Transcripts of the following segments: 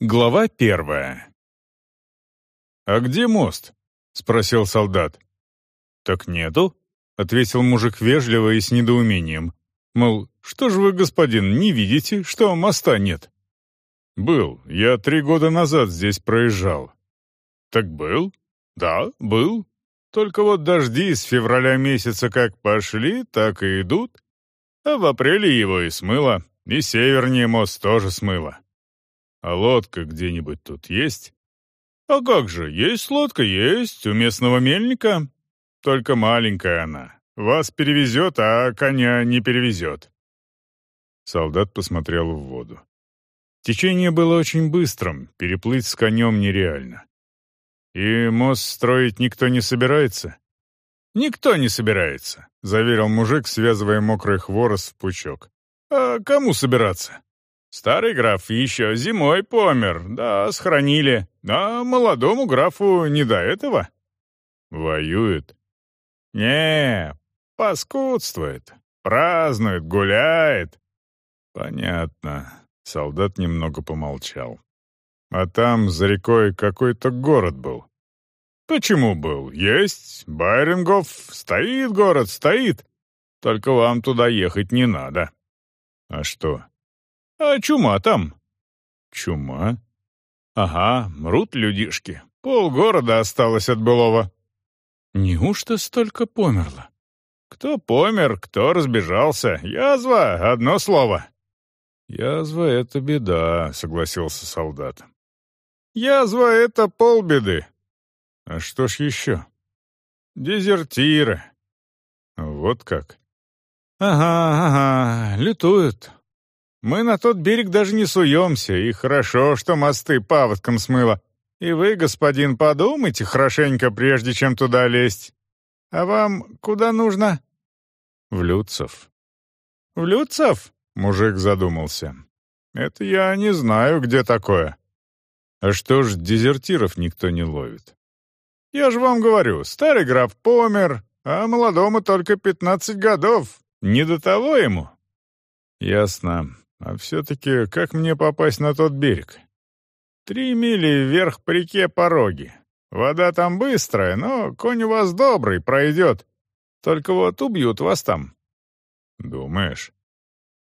Глава первая. «А где мост?» — спросил солдат. «Так нету», — ответил мужик вежливо и с недоумением. Мол, что же вы, господин, не видите, что моста нет? «Был. Я три года назад здесь проезжал». «Так был?» «Да, был. Только вот дожди с февраля месяца как пошли, так и идут. А в апреле его и смыло, и севернее мост тоже смыло. А лодка где-нибудь тут есть? А как же, есть лодка, есть, у местного мельника. Только маленькая она. Вас перевезет, а коня не перевезет. Солдат посмотрел в воду. Течение было очень быстрым, переплыть с конем нереально. «И мост строить никто не собирается?» «Никто не собирается», — заверил мужик, связывая мокрый хворост в пучок. «А кому собираться? Старый граф еще зимой помер, да, схоронили. А молодому графу не до этого. Воюет? Не, паскудствует, празднует, гуляет. Понятно. Солдат немного помолчал. А там за рекой какой-то город был. Почему был? Есть. Байрингов. Стоит город, стоит. Только вам туда ехать не надо. А что, «А чума там?» «Чума?» «Ага, мрут людишки. Полгорода осталось от былого». «Неужто столько померло?» «Кто помер, кто разбежался. Язва — одно слово». «Язва — это беда», — согласился солдат. «Язва — это полбеды». «А что ж еще?» «Дезертиры». «Вот как?» «Ага, ага, лютуют. Мы на тот берег даже не суемся, и хорошо, что мосты паводком смыло. И вы, господин, подумайте хорошенько, прежде чем туда лезть. А вам куда нужно?» «В Люцев». «В Люцев?» — мужик задумался. «Это я не знаю, где такое». «А что ж, дезертиров никто не ловит?» «Я же вам говорю, старый граф помер, а молодому только пятнадцать годов. Не до того ему». «Ясно. А все-таки как мне попасть на тот берег? Три мили вверх по реке Пороги. Вода там быстрая, но конь у вас добрый, пройдет. Только вот убьют вас там. Думаешь?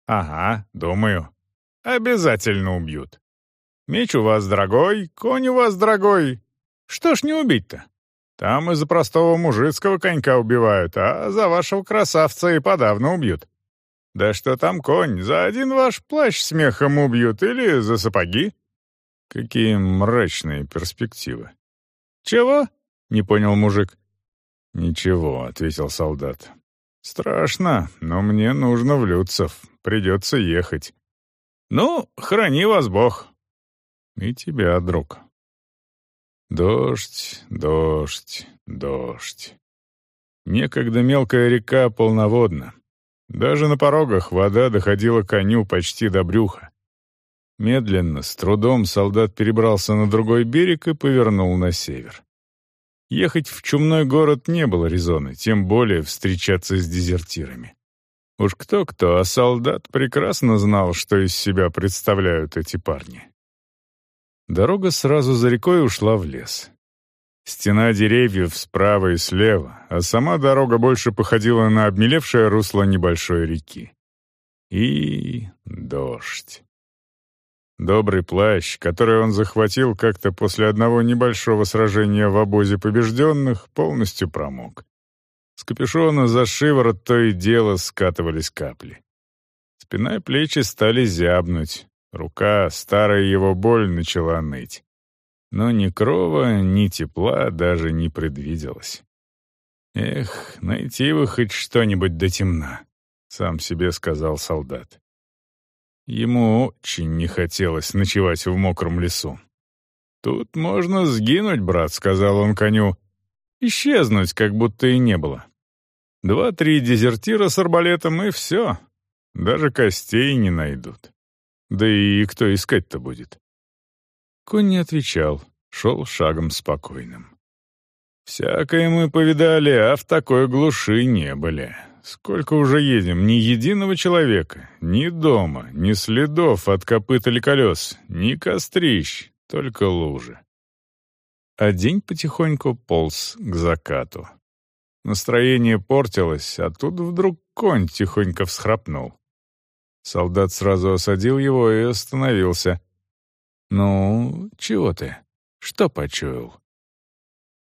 Ага, думаю. Обязательно убьют. Меч у вас дорогой, конь у вас дорогой. Что ж не убить-то? Там из-за простого мужицкого конька убивают, а за вашего красавца и подавно убьют. Да что там конь, за один ваш плащ смехом убьют или за сапоги. Какие мрачные перспективы. Чего? Не понял мужик. Ничего, ответил солдат. Страшно, но мне нужно в Люцев. Придется ехать. Ну, храни вас Бог. И тебя, друг. Дождь, дождь, дождь. Некогда мелкая река полноводна. Даже на порогах вода доходила коню почти до брюха. Медленно, с трудом солдат перебрался на другой берег и повернул на север. Ехать в чумной город не было резона, тем более встречаться с дезертирами. Уж кто-кто, а солдат прекрасно знал, что из себя представляют эти парни. Дорога сразу за рекой ушла в лес. Стена деревьев справа и слева, а сама дорога больше походила на обмелевшее русло небольшой реки. И дождь. Добрый плащ, который он захватил как-то после одного небольшого сражения в обозе побежденных, полностью промок. С капюшона за шиворот то и дело скатывались капли. Спина и плечи стали зябнуть, рука, старая его боль, начала ныть но ни крова, ни тепла даже не предвиделось. «Эх, найти бы хоть что-нибудь до темна», — сам себе сказал солдат. Ему очень не хотелось ночевать в мокром лесу. «Тут можно сгинуть, брат», — сказал он коню. «Исчезнуть, как будто и не было. Два-три дезертира с арбалетом, и все. Даже костей не найдут. Да и кто искать-то будет?» Конь не отвечал, шел шагом спокойным. «Всякое мы повидали, а в такой глуши не были. сколько уже едем, ни единого человека, ни дома, ни следов от копыт или колес, ни кострищ, только лужи. А день потихоньку полз к закату. Настроение портилось, а тут вдруг конь тихонько всхрапнул. Солдат сразу осадил его и остановился. «Ну, чего ты? Что почуял?»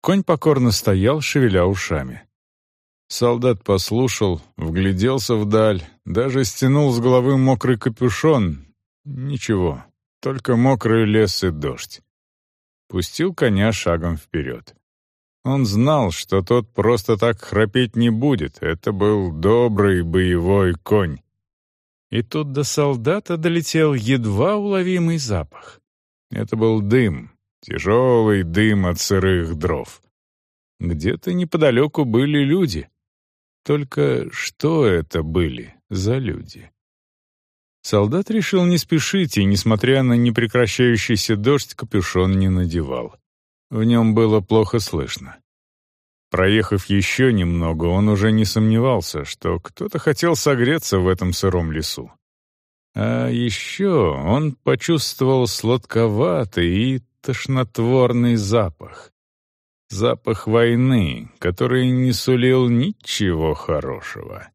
Конь покорно стоял, шевеля ушами. Солдат послушал, вгляделся вдаль, даже стянул с головы мокрый капюшон. Ничего, только мокрый лес и дождь. Пустил коня шагом вперед. Он знал, что тот просто так храпеть не будет. Это был добрый боевой конь. И тут до солдата долетел едва уловимый запах. Это был дым, тяжелый дым от сырых дров. Где-то неподалеку были люди. Только что это были за люди? Солдат решил не спешить и, несмотря на непрекращающийся дождь, капюшон не надевал. В нем было плохо слышно. Проехав еще немного, он уже не сомневался, что кто-то хотел согреться в этом сыром лесу. А еще он почувствовал сладковатый и тошнотворный запах. Запах войны, который не сулил ничего хорошего.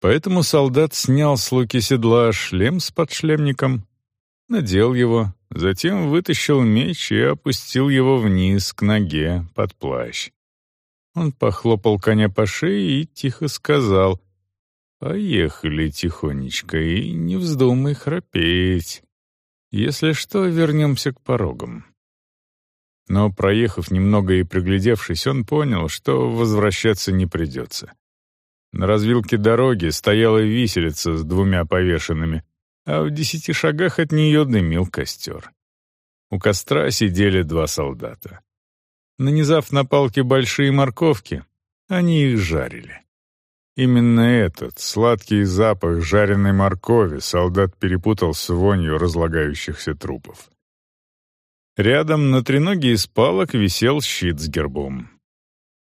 Поэтому солдат снял с луки седла шлем с подшлемником, надел его, затем вытащил меч и опустил его вниз к ноге под плащ. Он похлопал коня по шее и тихо сказал «Поехали тихонечко и не вздумай храпеть. Если что, вернемся к порогам». Но, проехав немного и приглядевшись, он понял, что возвращаться не придется. На развилке дороги стояла виселица с двумя повешенными, а в десяти шагах от нее дымил костер. У костра сидели два солдата. Нанизав на палки большие морковки, они их жарили. Именно этот сладкий запах жареной моркови солдат перепутал с вонью разлагающихся трупов. Рядом на треноге из палок висел щит с гербом.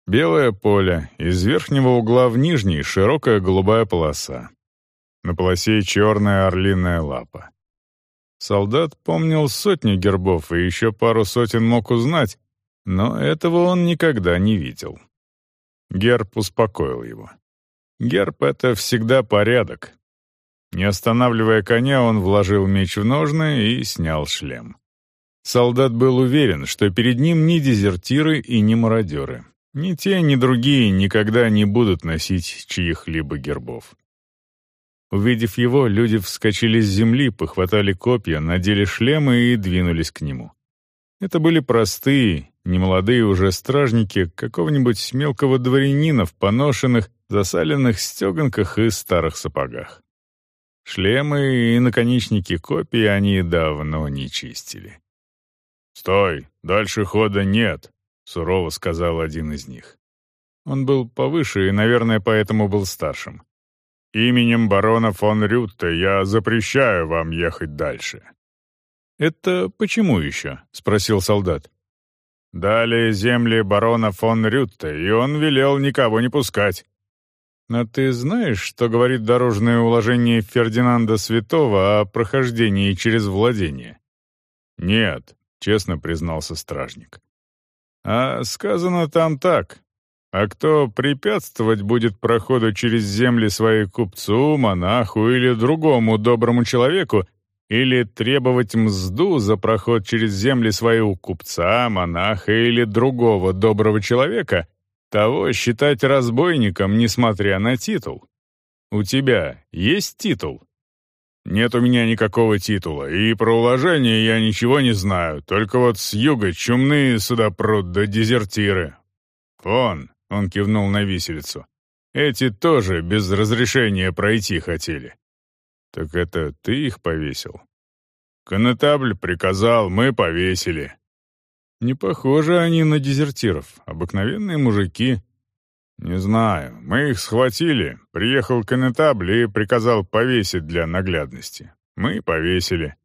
Белое поле, из верхнего угла в нижний широкая голубая полоса. На полосе черная орлиная лапа. Солдат помнил сотни гербов и еще пару сотен мог узнать, но этого он никогда не видел. Герб успокоил его. Герб — это всегда порядок. Не останавливая коня, он вложил меч в ножны и снял шлем. Солдат был уверен, что перед ним ни дезертиры и ни мародеры. Ни те, ни другие никогда не будут носить чьих-либо гербов. Увидев его, люди вскочили с земли, похватали копья, надели шлемы и двинулись к нему. Это были простые, немолодые уже стражники какого-нибудь мелкого дворянина в поношенных, засаленных стеганках и старых сапогах. Шлемы и наконечники копий они давно не чистили. «Стой, дальше хода нет», — сурово сказал один из них. Он был повыше и, наверное, поэтому был старшим. «Именем барона фон Рютте я запрещаю вам ехать дальше». «Это почему еще?» — спросил солдат. Далее земли барона фон Рютте, и он велел никого не пускать. Но ты знаешь, что говорит дорожное уложение Фердинанда Святого о прохождении через владение? Нет, честно признался стражник. А сказано там так. А кто препятствовать будет проходу через земли своей купцу, монаху или другому доброму человеку, или требовать мзду за проход через земли своего купца, монаха или другого доброго человека, того считать разбойником, несмотря на титул. У тебя есть титул? Нет у меня никакого титула, и про уложение я ничего не знаю, только вот с юга чумные сюда да дезертиры. Вон, он кивнул на виселицу, эти тоже без разрешения пройти хотели. «Так это ты их повесил?» «Конетабль приказал, мы повесили». «Не похожи они на дезертиров, обыкновенные мужики». «Не знаю, мы их схватили, приехал конетабль и приказал повесить для наглядности. Мы повесили».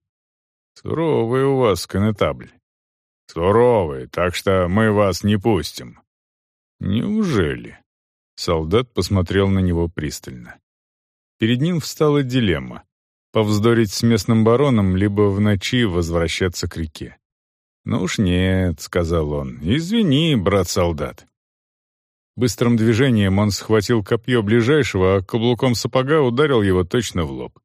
«Суровый у вас конетабль». «Суровый, так что мы вас не пустим». «Неужели?» Солдат посмотрел на него пристально. Перед ним встала дилемма — повздорить с местным бароном, либо в ночи возвращаться к реке. «Ну уж нет», — сказал он, — «извини, брат-солдат». Быстрым движением он схватил копье ближайшего, а каблуком сапога ударил его точно в лоб.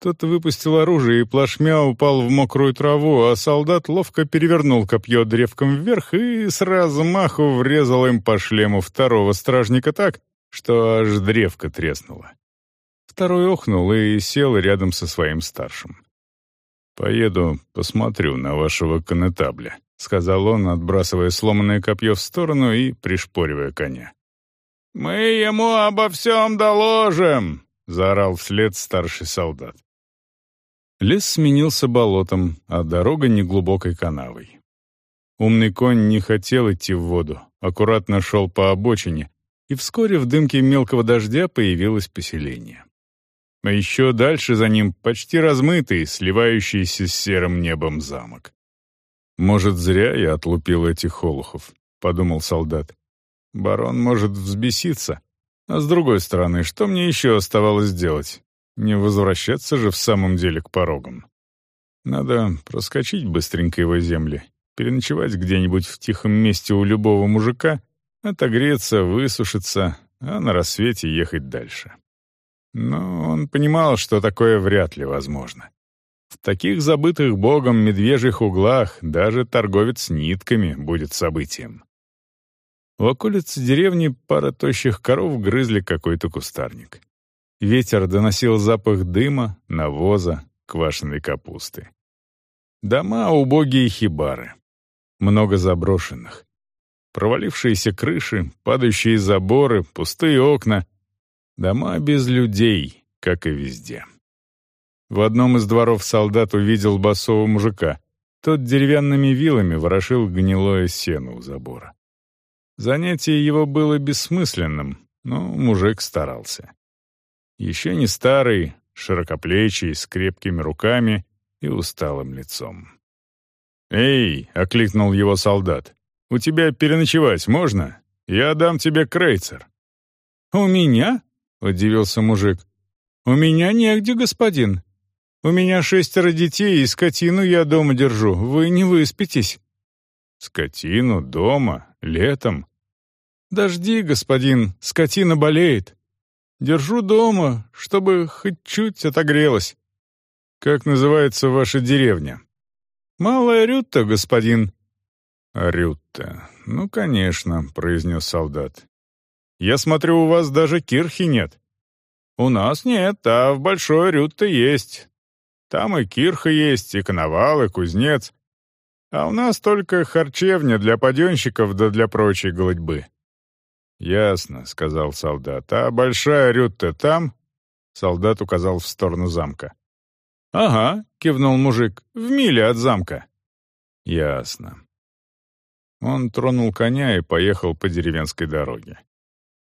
Тот выпустил оружие и плашмя упал в мокрую траву, а солдат ловко перевернул копье древком вверх и с размаху врезал им по шлему второго стражника так, что аж древко треснуло. Второй охнул и сел рядом со своим старшим. «Поеду, посмотрю на вашего конетабля», — сказал он, отбрасывая сломанное копье в сторону и пришпоривая коня. «Мы ему обо всем доложим!» — заорал вслед старший солдат. Лес сменился болотом, а дорога — неглубокой канавой. Умный конь не хотел идти в воду, аккуратно шел по обочине, и вскоре в дымке мелкого дождя появилось поселение. А еще дальше за ним почти размытый, сливающийся с серым небом замок. «Может, зря я отлупил этих олухов», — подумал солдат. «Барон может взбеситься. А с другой стороны, что мне еще оставалось делать? Не возвращаться же в самом деле к порогам. Надо проскочить быстренько его земли, переночевать где-нибудь в тихом месте у любого мужика, отогреться, высушиться, а на рассвете ехать дальше. Но он понимал, что такое вряд ли возможно. В таких забытых богом медвежьих углах даже торговец нитками будет событием. В околице деревни пара тощих коров грызли какой-то кустарник. Ветер доносил запах дыма, навоза, квашеной капусты. Дома убогие хибары. Много заброшенных. Провалившиеся крыши, падающие заборы, пустые окна. Дома без людей, как и везде. В одном из дворов солдат увидел басового мужика. Тот деревянными вилами ворошил гнилое сено у забора. Занятие его было бессмысленным, но мужик старался. Еще не старый, широкоплечий, с крепкими руками и усталым лицом. «Эй!» — окликнул его солдат. «У тебя переночевать можно? Я дам тебе крейцер». «У меня?» — удивился мужик. «У меня негде, господин. У меня шестеро детей, и скотину я дома держу. Вы не выспитесь». «Скотину дома? Летом?» «Дожди, господин, скотина болеет. Держу дома, чтобы хоть чуть отогрелась. Как называется ваша деревня? Малая Рютта, господин. Рютта. Ну, конечно, произнес солдат. Я смотрю, у вас даже кирхи нет. У нас нет, а в Большой Рютте есть. Там и кирха есть, и коновал, и кузнец. А у нас только харчевня для паденщиков да для прочей голодьбы. «Ясно», — сказал солдат. «А большая Рютта там?» Солдат указал в сторону замка. «Ага», — кивнул мужик, — «в миле от замка». «Ясно». Он тронул коня и поехал по деревенской дороге.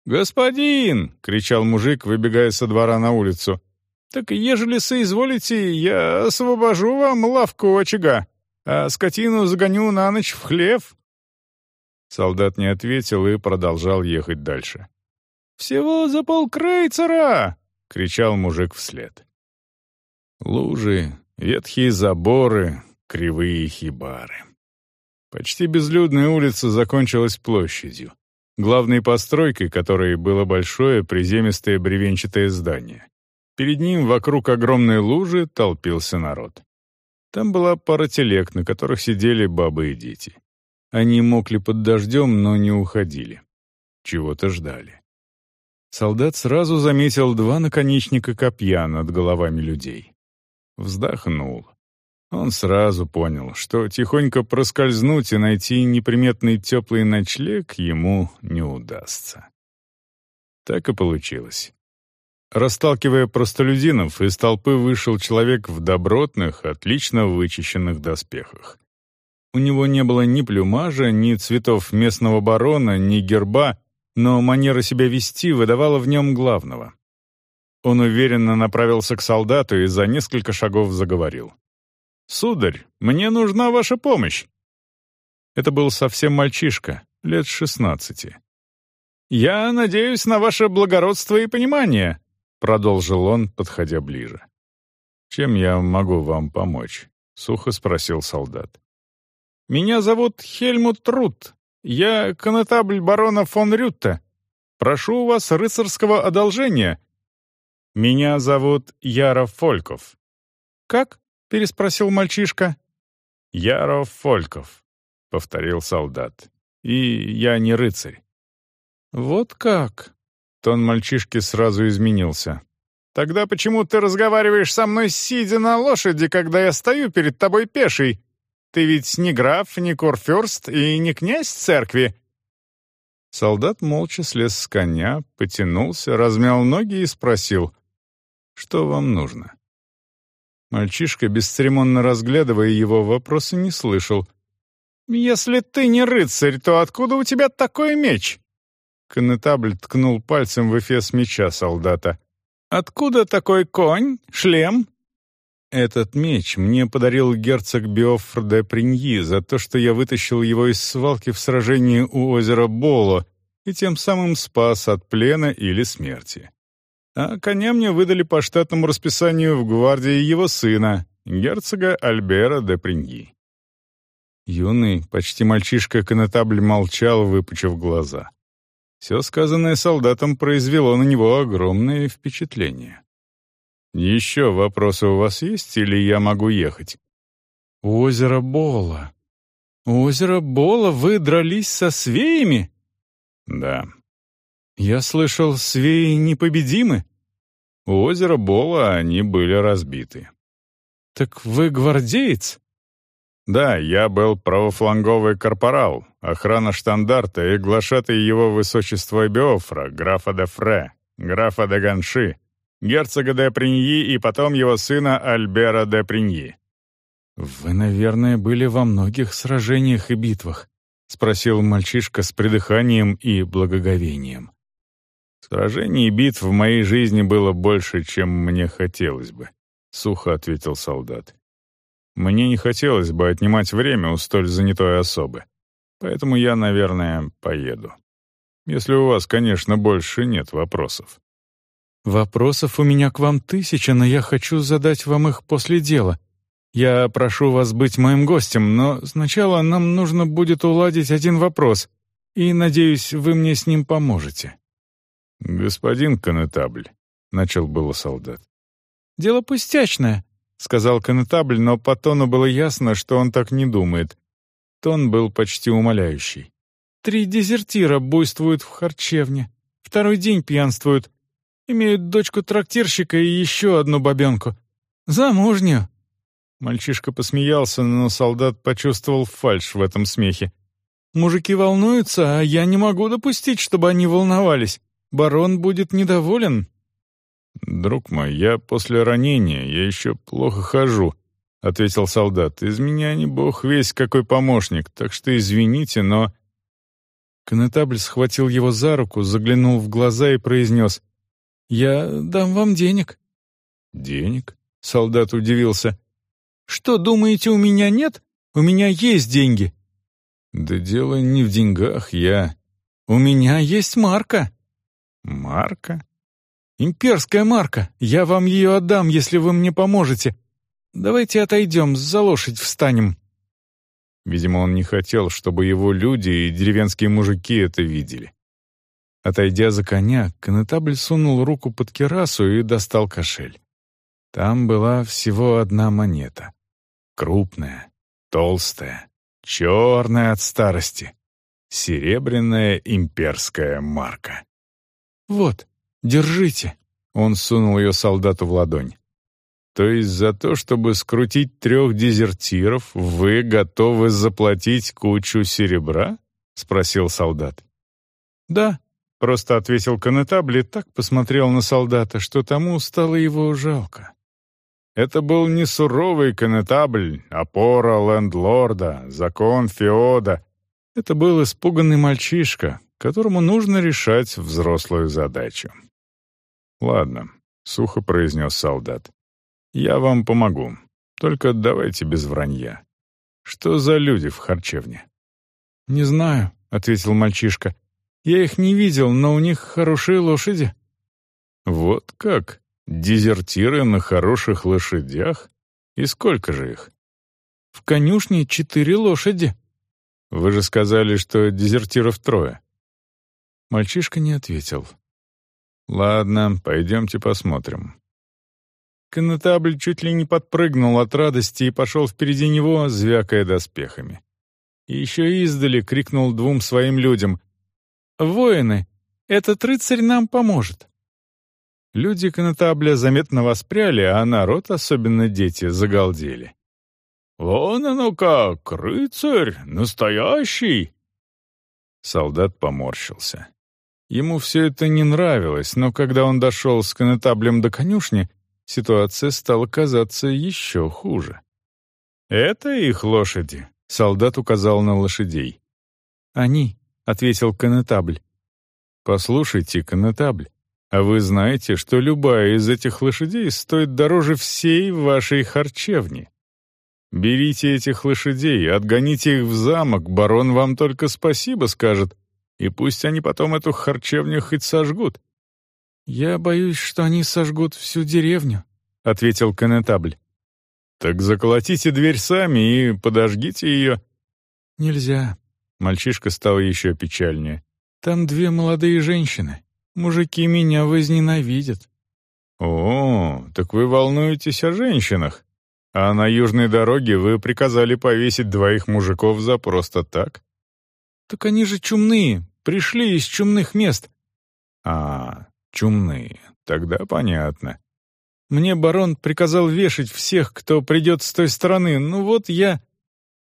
«Господин!» — кричал мужик, выбегая со двора на улицу. «Так ежели соизволите, я освобожу вам лавку очага, а скотину загоню на ночь в хлев». Солдат не ответил и продолжал ехать дальше. «Всего за полкрейцера!» — кричал мужик вслед. Лужи, ветхие заборы, кривые хибары. Почти безлюдная улица закончилась площадью, главной постройкой которой было большое приземистое бревенчатое здание. Перед ним вокруг огромной лужи толпился народ. Там была пара телег, на которых сидели бабы и дети. Они мокли под дождем, но не уходили. Чего-то ждали. Солдат сразу заметил два наконечника копья над головами людей. Вздохнул. Он сразу понял, что тихонько проскользнуть и найти неприметный теплый ночлег ему не удастся. Так и получилось. Расталкивая простолюдинов, из толпы вышел человек в добротных, отлично вычищенных доспехах. У него не было ни плюмажа, ни цветов местного барона, ни герба, но манера себя вести выдавала в нем главного. Он уверенно направился к солдату и за несколько шагов заговорил. «Сударь, мне нужна ваша помощь!» Это был совсем мальчишка, лет шестнадцати. «Я надеюсь на ваше благородство и понимание», — продолжил он, подходя ближе. «Чем я могу вам помочь?» — сухо спросил солдат. «Меня зовут Хельмут Рут. Я конетабль барона фон Рютте. Прошу у вас рыцарского одолжения». «Меня зовут Яров Фольков». «Как?» — переспросил мальчишка. «Яров Фольков», — повторил солдат. «И я не рыцарь». «Вот как?» — тон мальчишки сразу изменился. Тогда почему ты разговариваешь со мной, сидя на лошади, когда я стою перед тобой пеший? Ты ведь не граф, не курфюрст и не князь церкви». Солдат молча слез с коня, потянулся, размял ноги и спросил, «Что вам нужно?» Мальчишка, бесцеремонно разглядывая его вопросы, не слышал. «Если ты не рыцарь, то откуда у тебя такой меч?» Конетабль ткнул пальцем в эфес меча солдата. Откуда такой конь? Шлем?» «Этот меч мне подарил герцог Биофр де Приньи за то, что я вытащил его из свалки в сражении у озера Боло и тем самым спас от плена или смерти. А коня мне выдали по штатному расписанию в гвардии его сына, герцога Альбера де Приньи». Юный, почти мальчишка-конетабль молчал, выпучив глаза. Все сказанное солдатом произвело на него огромное впечатление. «Еще вопросы у вас есть, или я могу ехать?» «Озеро Бола. Озеро Бола, вы дрались со свеями?» «Да». «Я слышал, свеи непобедимы?» У озера Бола они были разбиты. «Так вы гвардеец?» «Да, я был правофланговый корпорал, охрана штандарта и глашатый его высочества Биофра, графа де Фре, графа де Ганши, герцога де Приньи и потом его сына Альбера де Приньи». «Вы, наверное, были во многих сражениях и битвах», — спросил мальчишка с придыханием и благоговением. «Сражений и битв в моей жизни было больше, чем мне хотелось бы», — сухо ответил солдат. Мне не хотелось бы отнимать время у столь занятой особы. Поэтому я, наверное, поеду. Если у вас, конечно, больше нет вопросов. Вопросов у меня к вам тысяча, но я хочу задать вам их после дела. Я прошу вас быть моим гостем, но сначала нам нужно будет уладить один вопрос, и, надеюсь, вы мне с ним поможете. «Господин конетабль», — начал было солдат. «Дело пустячное», — сказал конетабль, но по тону было ясно, что он так не думает. Тон был почти умоляющий. «Три дезертира буйствуют в харчевне. Второй день пьянствуют. Имеют дочку трактирщика и еще одну бабенку. Замужнюю». Мальчишка посмеялся, но солдат почувствовал фальшь в этом смехе. «Мужики волнуются, а я не могу допустить, чтобы они волновались. Барон будет недоволен, «Друг мой, я после ранения, я еще плохо хожу», — ответил солдат. «Из меня не бог весь какой помощник, так что извините, но...» Конетабль схватил его за руку, заглянул в глаза и произнес. «Я дам вам денег». «Денег?» — солдат удивился. «Что, думаете, у меня нет? У меня есть деньги». «Да дело не в деньгах, я...» «У меня есть марка». «Марка?» Имперская марка. Я вам ее отдам, если вы мне поможете. Давайте отойдем, за лошадь встанем». Видимо, он не хотел, чтобы его люди и деревенские мужики это видели. Отойдя за коня, конетабль сунул руку под керасу и достал кошель. Там была всего одна монета. Крупная, толстая, черная от старости. Серебряная имперская марка. «Вот», «Держите!» — он сунул ее солдату в ладонь. «То есть за то, чтобы скрутить трех дезертиров, вы готовы заплатить кучу серебра?» — спросил солдат. «Да», — просто ответил конетабль и так посмотрел на солдата, что тому стало его жалко. Это был не суровый конетабль, опора лендлорда, закон феода. Это был испуганный мальчишка, которому нужно решать взрослую задачу. «Ладно», — сухо произнес солдат. «Я вам помогу. Только давайте без вранья. Что за люди в харчевне?» «Не знаю», — ответил мальчишка. Я их не видел, но у них хорошие лошади». «Вот как? Дезертиры на хороших лошадях? И сколько же их?» «В конюшне четыре лошади». «Вы же сказали, что дезертиров трое». Мальчишка не ответил. «Ладно, пойдемте посмотрим». Коннетабль чуть ли не подпрыгнул от радости и пошел впереди него, звякая доспехами. И еще издали крикнул двум своим людям. «Воины, этот рыцарь нам поможет!» Люди коннетабля заметно воспряли, а народ, особенно дети, загалдели. «Вон оно как, рыцарь, настоящий!» Солдат поморщился. Ему все это не нравилось, но когда он дошел с коннетаблем до конюшни, ситуация стала казаться еще хуже. «Это их лошади», — солдат указал на лошадей. «Они», — ответил коннетабль. «Послушайте, коннетабль, а вы знаете, что любая из этих лошадей стоит дороже всей вашей харчевни? Берите этих лошадей, отгоните их в замок, барон вам только спасибо скажет, и пусть они потом эту харчевню хоть сожгут. «Я боюсь, что они сожгут всю деревню», — ответил конетабль. «Так заколотите дверь сами и подожгите ее». «Нельзя». Мальчишка стал еще печальнее. «Там две молодые женщины. Мужики меня возненавидят». «О, так вы волнуетесь о женщинах. А на южной дороге вы приказали повесить двоих мужиков за просто так?» «Так они же чумные, пришли из чумных мест». «А, чумные. Тогда понятно. Мне барон приказал вешать всех, кто придет с той стороны. Ну вот я...»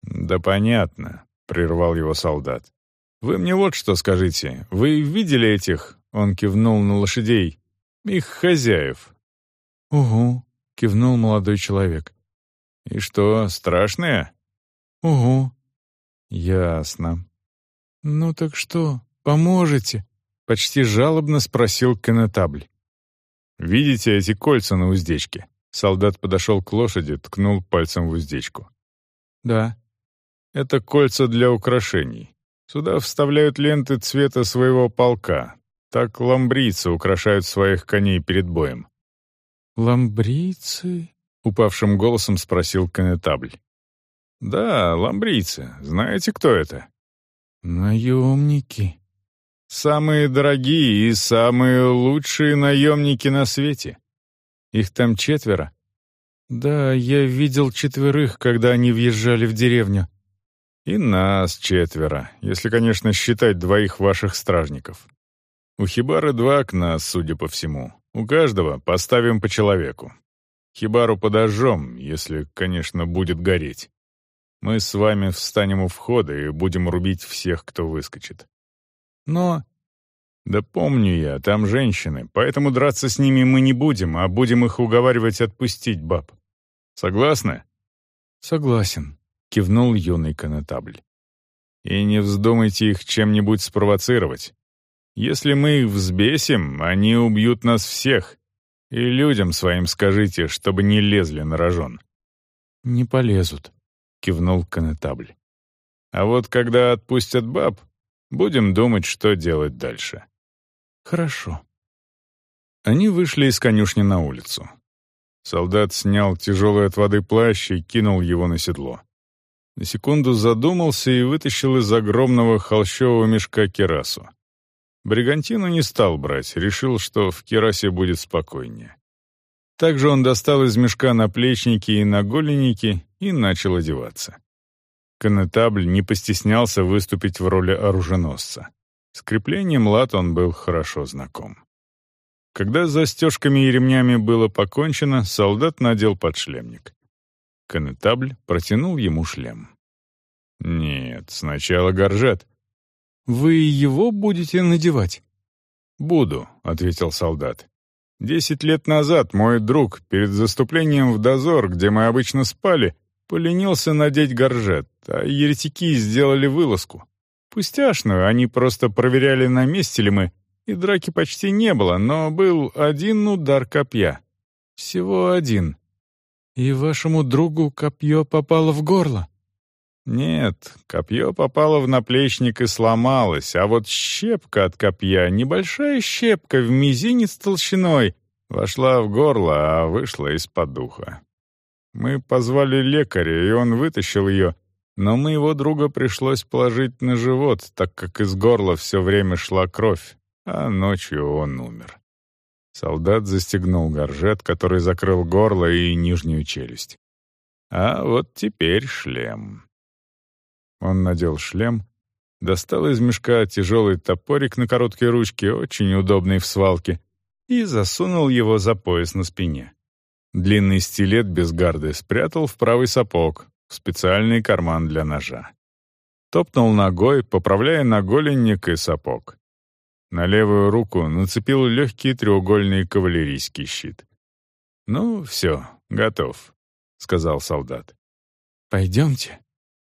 «Да понятно», — прервал его солдат. «Вы мне вот что скажите. Вы видели этих...» — он кивнул на лошадей. «Их хозяев». «Угу», — кивнул молодой человек. «И что, страшные?» «Угу». «Ясно». «Ну так что, поможете?» Почти жалобно спросил конетабль. «Видите эти кольца на уздечке?» Солдат подошел к лошади, ткнул пальцем в уздечку. «Да». «Это кольца для украшений. Сюда вставляют ленты цвета своего полка. Так ламбрийцы украшают своих коней перед боем». «Ламбрийцы?» — упавшим голосом спросил конетабль. «Да, ламбрийцы. Знаете, кто это?» «Наемники», Самые дорогие и самые лучшие наемники на свете. Их там четверо. Да, я видел четверых, когда они въезжали в деревню. И нас четверо, если, конечно, считать двоих ваших стражников. У Хибары два окна, судя по всему. У каждого поставим по человеку. Хибару подожжем, если, конечно, будет гореть. Мы с вами встанем у входа и будем рубить всех, кто выскочит. Но... Да помню я, там женщины, поэтому драться с ними мы не будем, а будем их уговаривать отпустить баб. Согласны? Согласен, кивнул юный конетабль. И не вздумайте их чем-нибудь спровоцировать. Если мы их взбесим, они убьют нас всех. И людям своим скажите, чтобы не лезли на рожон. «Не полезут», — кивнул конетабль. «А вот когда отпустят баб, Будем думать, что делать дальше». «Хорошо». Они вышли из конюшни на улицу. Солдат снял тяжелый от воды плащ и кинул его на седло. На секунду задумался и вытащил из огромного холщового мешка керасу. Бригантину не стал брать, решил, что в керасе будет спокойнее. Также он достал из мешка наплечники и наголенники и начал одеваться. Конетабль не постеснялся выступить в роли оруженосца. С креплением лад он был хорошо знаком. Когда с застежками и ремнями было покончено, солдат надел подшлемник. Конетабль протянул ему шлем. «Нет, сначала горжет». «Вы его будете надевать?» «Буду», — ответил солдат. «Десять лет назад мой друг перед заступлением в дозор, где мы обычно спали, Поленился надеть горжет, а еретики сделали вылазку. Пустяшную, они просто проверяли, на месте ли мы, и драки почти не было, но был один удар копья. Всего один. И вашему другу копье попало в горло? Нет, копье попало в наплечник и сломалось, а вот щепка от копья, небольшая щепка в мизинец толщиной, вошла в горло, а вышла из-под духа. Мы позвали лекаря, и он вытащил ее, но моего друга пришлось положить на живот, так как из горла все время шла кровь, а ночью он умер. Солдат застегнул горжет, который закрыл горло и нижнюю челюсть. А вот теперь шлем. Он надел шлем, достал из мешка тяжелый топорик на короткой ручке, очень удобный в свалке, и засунул его за пояс на спине. Длинный стилет без гарды спрятал в правый сапог, в специальный карман для ножа. Топнул ногой, поправляя наголенник и сапог. На левую руку нацепил легкий треугольный кавалерийский щит. «Ну, все, готов», — сказал солдат. «Пойдемте».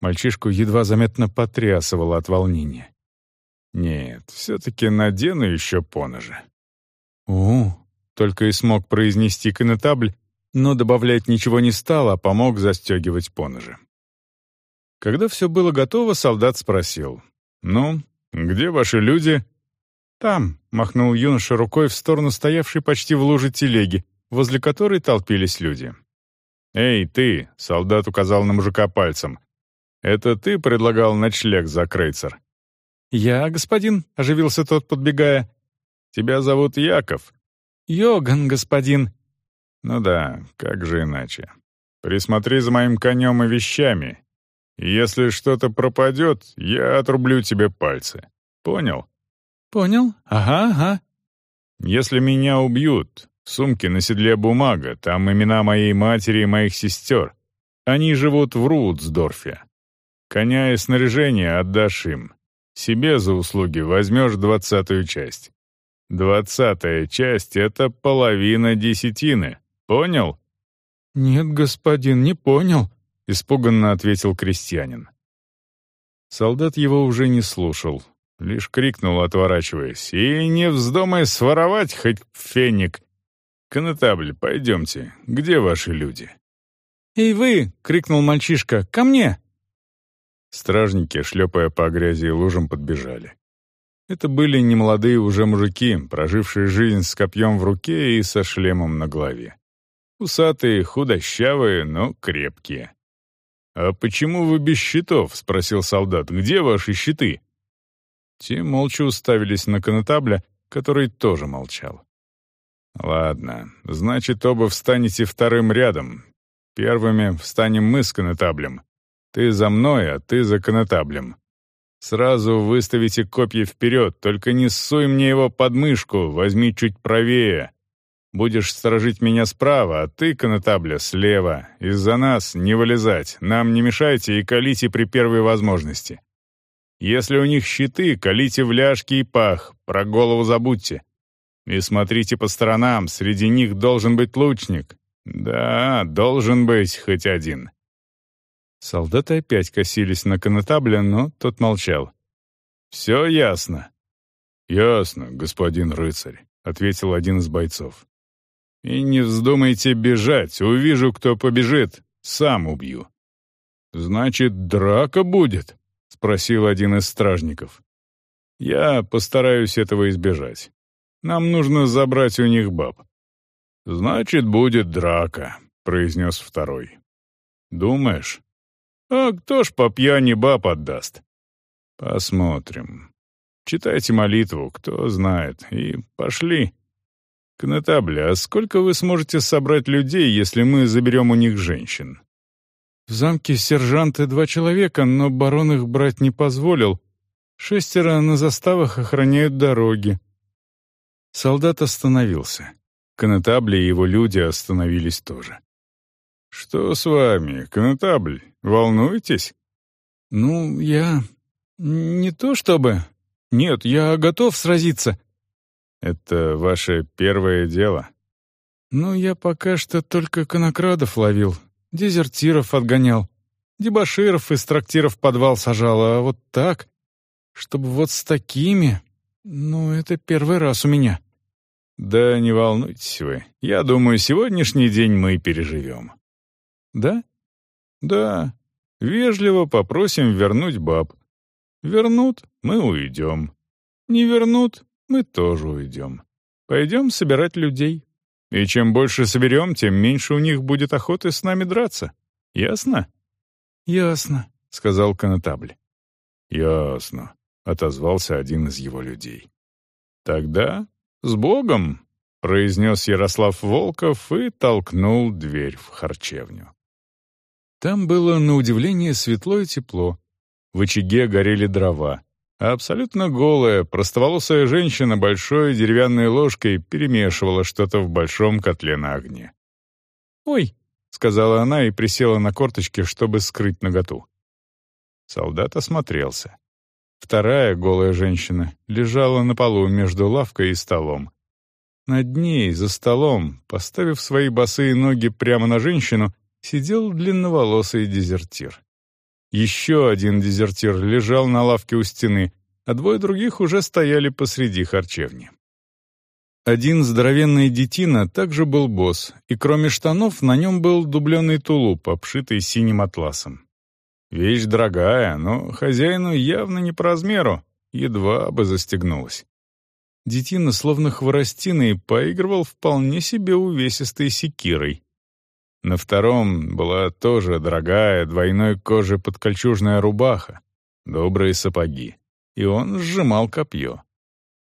Мальчишку едва заметно потрясывало от волнения. «Нет, все-таки надену еще поножи». «У, только и смог произнести конетабль, но добавлять ничего не стал, а помог застегивать поножи. Когда все было готово, солдат спросил. «Ну, где ваши люди?» «Там», — махнул юноша рукой в сторону стоявшей почти в луже телеги, возле которой толпились люди. «Эй, ты!» — солдат указал на мужика пальцем. «Это ты предлагал ночлег за крейцер?» «Я, господин», — оживился тот, подбегая. «Тебя зовут Яков?» «Йоган, господин», ну да, как же иначе. Присмотри за моим конем и вещами. Если что-то пропадет, я отрублю тебе пальцы. Понял? Понял. Ага, ага. Если меня убьют, в сумке на седле бумага, там имена моей матери и моих сестер. Они живут в Рудсдорфе. Коня и снаряжение отдашь им. Себе за услуги возьмешь двадцатую часть. Двадцатая часть — это половина десятины. Понял?» «Нет, господин, не понял», — испуганно ответил крестьянин. Солдат его уже не слушал, лишь крикнул, отворачиваясь. «И не вздумай своровать, хоть феник! Конетабль, пойдемте, где ваши люди?» «Эй вы!» — крикнул мальчишка. «Ко мне!» Стражники, шлепая по грязи и лужам, подбежали. Это были немолодые уже мужики, прожившие жизнь с копьем в руке и со шлемом на голове. Усатые, худощавые, но крепкие. «А почему вы без щитов?» — спросил солдат. «Где ваши щиты?» Те молча уставились на конетабля, который тоже молчал. «Ладно, значит, оба встанете вторым рядом. Первыми встанем мы с конетаблем. Ты за мной, а ты за конетаблем. Сразу выставите копья вперед, только не ссуй мне его под мышку, возьми чуть правее. Будешь сторожить меня справа, а ты, конетабля, слева. Из-за нас не вылезать, нам не мешайте и колите при первой возможности. Если у них щиты, колите в ляжки и пах, про голову забудьте. И смотрите по сторонам, среди них должен быть лучник. Да, должен быть хоть один». Солдаты опять косились на конетабля, но тот молчал. «Все ясно?» «Ясно, господин рыцарь», — ответил один из бойцов. И не вздумайте бежать, увижу, кто побежит, сам убью». «Значит, драка будет?» — спросил один из стражников. «Я постараюсь этого избежать. Нам нужно забрать у них баб». «Значит, будет драка», — произнес второй. «Думаешь? А кто ж по пьяни баб отдаст?» «Посмотрим. Читайте молитву, кто знает, и пошли». «Конетабля, а сколько вы сможете собрать людей, если мы заберем у них женщин?» «В замке сержанты два человека, но барон их брать не позволил. Шестеро на заставах охраняют дороги». Солдат остановился. Конетабль и его люди остановились тоже. «Что с вами, конетабль? Волнуетесь?» «Ну, я... не то чтобы... Нет, я готов сразиться. Это ваше первое дело? Ну, я пока что только конокрадов ловил, дезертиров отгонял, дебоширов из трактиров подвал сажал, а вот так, чтобы вот с такими, ну, это первый раз у меня. Да не волнуйтесь вы, я думаю, сегодняшний день мы переживем. Да? Да. Вежливо попросим вернуть баб. Вернут — мы уйдем. Не вернут — мы тоже уйдем. Пойдем собирать людей. И чем больше соберем, тем меньше у них будет охоты с нами драться. Ясно?» «Ясно», — сказал конотабль. «Ясно», — отозвался один из его людей. «Тогда с Богом!» — произнес Ярослав Волков и толкнул дверь в харчевню. Там было, на удивление, светло и тепло. В очаге горели дрова, абсолютно голая, простоволосая женщина большой деревянной ложкой перемешивала что-то в большом котле на огне. «Ой!» — сказала она и присела на корточки, чтобы скрыть наготу. Солдат осмотрелся. Вторая голая женщина лежала на полу между лавкой и столом. Над ней, за столом, поставив свои босые ноги прямо на женщину, сидел длинноволосый дезертир. Еще один дезертир лежал на лавке у стены, а двое других уже стояли посреди харчевни. Один здоровенный детина также был босс, и кроме штанов на нем был дубленый тулуп, обшитый синим атласом. Вещь дорогая, но хозяину явно не по размеру, едва бы застегнулась. Детина, словно хворостиной, поигрывал вполне себе увесистой секирой. На втором была тоже дорогая двойной кожи подкольчужная рубаха, добрые сапоги, и он сжимал копье.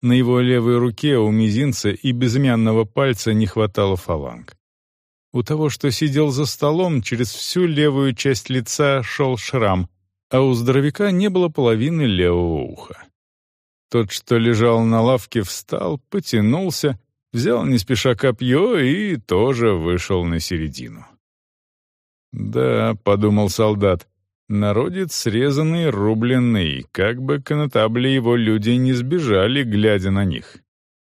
На его левой руке у мизинца и безымянного пальца не хватало фаланг. У того, что сидел за столом, через всю левую часть лица шел шрам, а у здоровяка не было половины левого уха. Тот, что лежал на лавке, встал, потянулся — взял не спеша копье и тоже вышел на середину. «Да», — подумал солдат, — «народец срезанный, рубленный, как бы конотабли его люди не сбежали, глядя на них».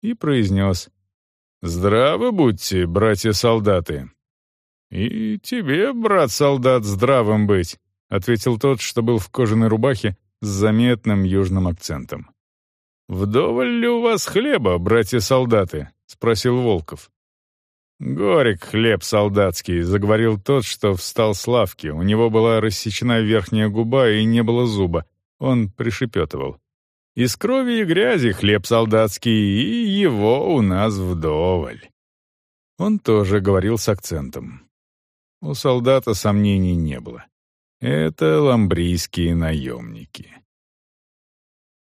И произнес, «Здравы будьте, братья-солдаты». «И тебе, брат-солдат, здравым быть», — ответил тот, что был в кожаной рубахе с заметным южным акцентом. «Вдоволь ли у вас хлеба, братья-солдаты?» — спросил Волков. «Горек хлеб солдатский», — заговорил тот, что встал с лавки. У него была рассечена верхняя губа и не было зуба. Он пришепетывал. «Из крови и грязи хлеб солдатский, и его у нас вдоволь». Он тоже говорил с акцентом. У солдата сомнений не было. Это ламбрийские наемники.